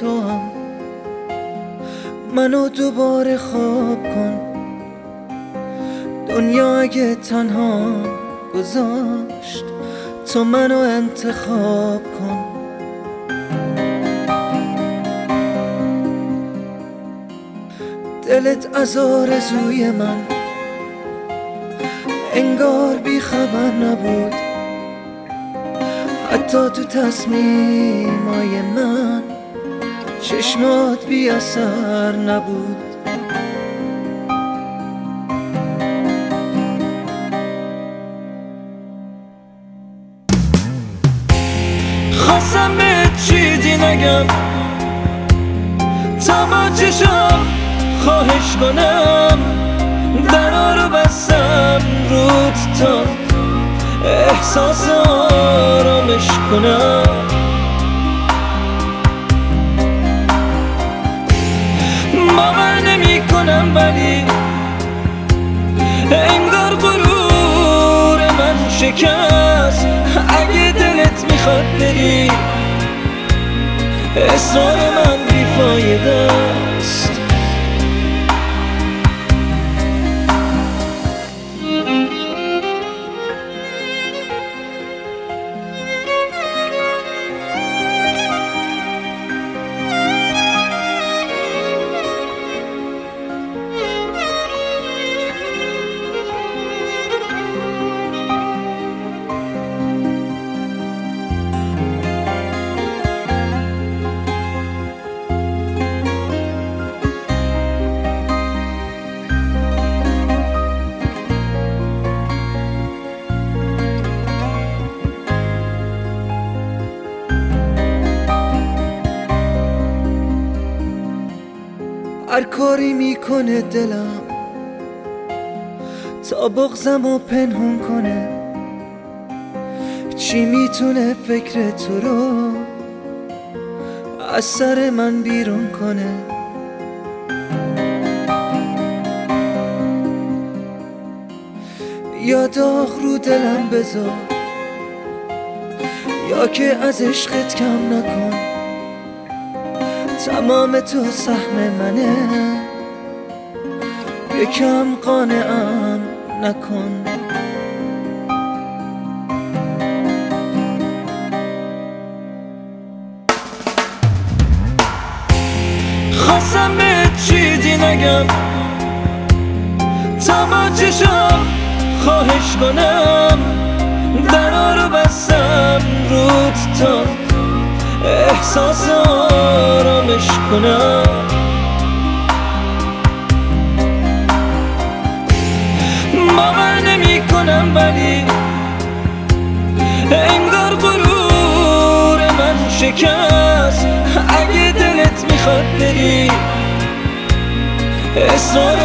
تو هم. منو دوباره خواب کن. دنیا اگه تنها گذاشت تو منو انتخاب کن. دلت از آرزوی من. انگار بی خبر نبود. حتی تو تصمیمای من چشمات بی اثر نبود. خواستم به چیزی نگم. با چشم خواهش کنم. درا رو بستم رود تا احساس آرامش کنم باور نمی کنم ولی انگار غرور من شکست. اگه دلت می‌خواد بری اصرار من بیفایده. هر کاری می‌کنه دلم. تا بغزم و پنهون کنه. چی می‌تونه فکر تو رو از سر من بیرون کنه؟ یا داغ رو دلم بذار. یا که از عشقت کم نکن. تمام تو سهم منه. یکم قانعم نکن. خواستم به چیزی نگم. چشم خواهش کنم. درا رو بستم رود تا احساس آرامش کنم باور نمی کنم ولی انگار غرور من شکست. اگه دلت می‌خواد بری اصرار